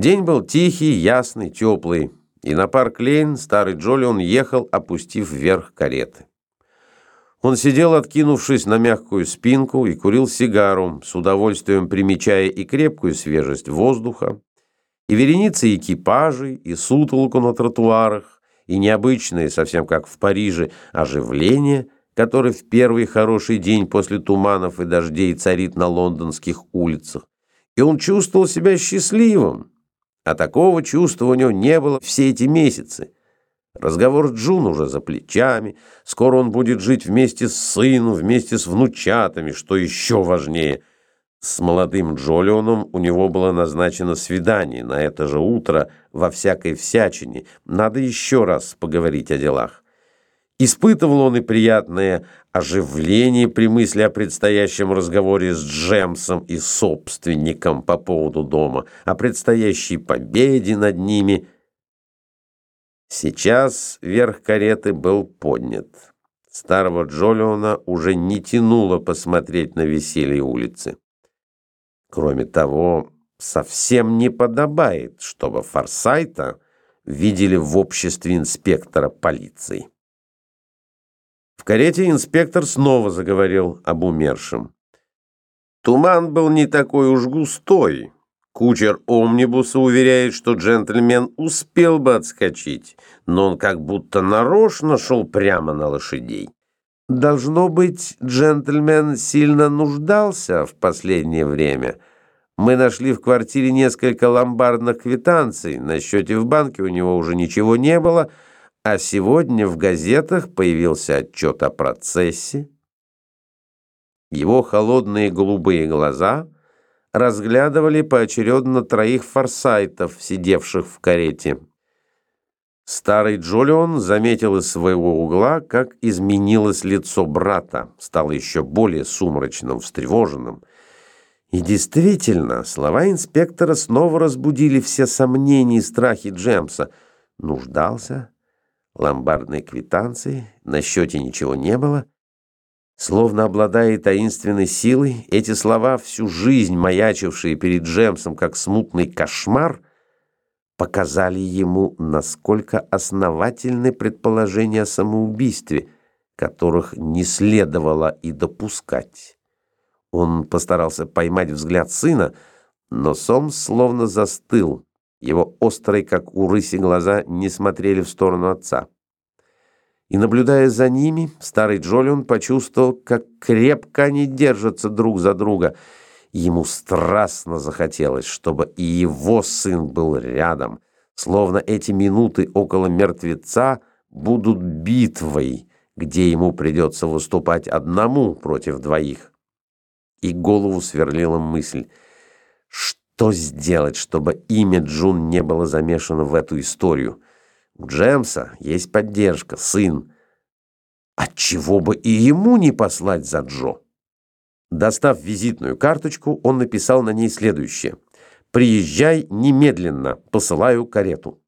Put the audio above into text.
День был тихий, ясный, теплый, и на парк Лейн старый Джолион ехал, опустив вверх кареты. Он сидел, откинувшись на мягкую спинку, и курил сигару, с удовольствием примечая и крепкую свежесть воздуха, и вереницы экипажей, и сутолку на тротуарах, и необычное, совсем как в Париже, оживление, которое в первый хороший день после туманов и дождей царит на лондонских улицах. И он чувствовал себя счастливым, а такого чувства у него не было все эти месяцы. Разговор Джун уже за плечами. Скоро он будет жить вместе с сыном, вместе с внучатами, что еще важнее. С молодым Джолионом у него было назначено свидание на это же утро во всякой всячине. Надо еще раз поговорить о делах. Испытывал он и приятное оживление при мысли о предстоящем разговоре с Джемсом и собственником по поводу дома, о предстоящей победе над ними. Сейчас верх кареты был поднят. Старого Джолиона уже не тянуло посмотреть на веселье улицы. Кроме того, совсем не подобает, чтобы Форсайта видели в обществе инспектора полиции. В карете инспектор снова заговорил об умершем. Туман был не такой уж густой. Кучер омнибуса уверяет, что джентльмен успел бы отскочить, но он как будто нарочно шел прямо на лошадей. Должно быть, джентльмен сильно нуждался в последнее время. Мы нашли в квартире несколько ломбардных квитанций, на счете в банке у него уже ничего не было — а сегодня в газетах появился отчет о процессе. Его холодные голубые глаза разглядывали поочередно троих форсайтов, сидевших в карете. Старый Джолион заметил из своего угла, как изменилось лицо брата, стало еще более сумрачным, встревоженным. И действительно, слова инспектора снова разбудили все сомнения и страхи Джемса. Нуждался? Ломбардной квитанции, на счете ничего не было. Словно обладая таинственной силой, эти слова, всю жизнь маячившие перед Джемсом как смутный кошмар, показали ему, насколько основательны предположения о самоубийстве, которых не следовало и допускать. Он постарался поймать взгляд сына, но Сомс словно застыл, его острые, как у рыси, глаза не смотрели в сторону отца. И, наблюдая за ними, старый Джолион почувствовал, как крепко они держатся друг за друга. Ему страстно захотелось, чтобы и его сын был рядом, словно эти минуты около мертвеца будут битвой, где ему придется выступать одному против двоих. И голову сверлила мысль, что сделать, чтобы имя Джун не было замешано в эту историю? У Джемса есть поддержка, сын. Отчего бы и ему не послать за Джо? Достав визитную карточку, он написал на ней следующее. «Приезжай немедленно, посылаю карету».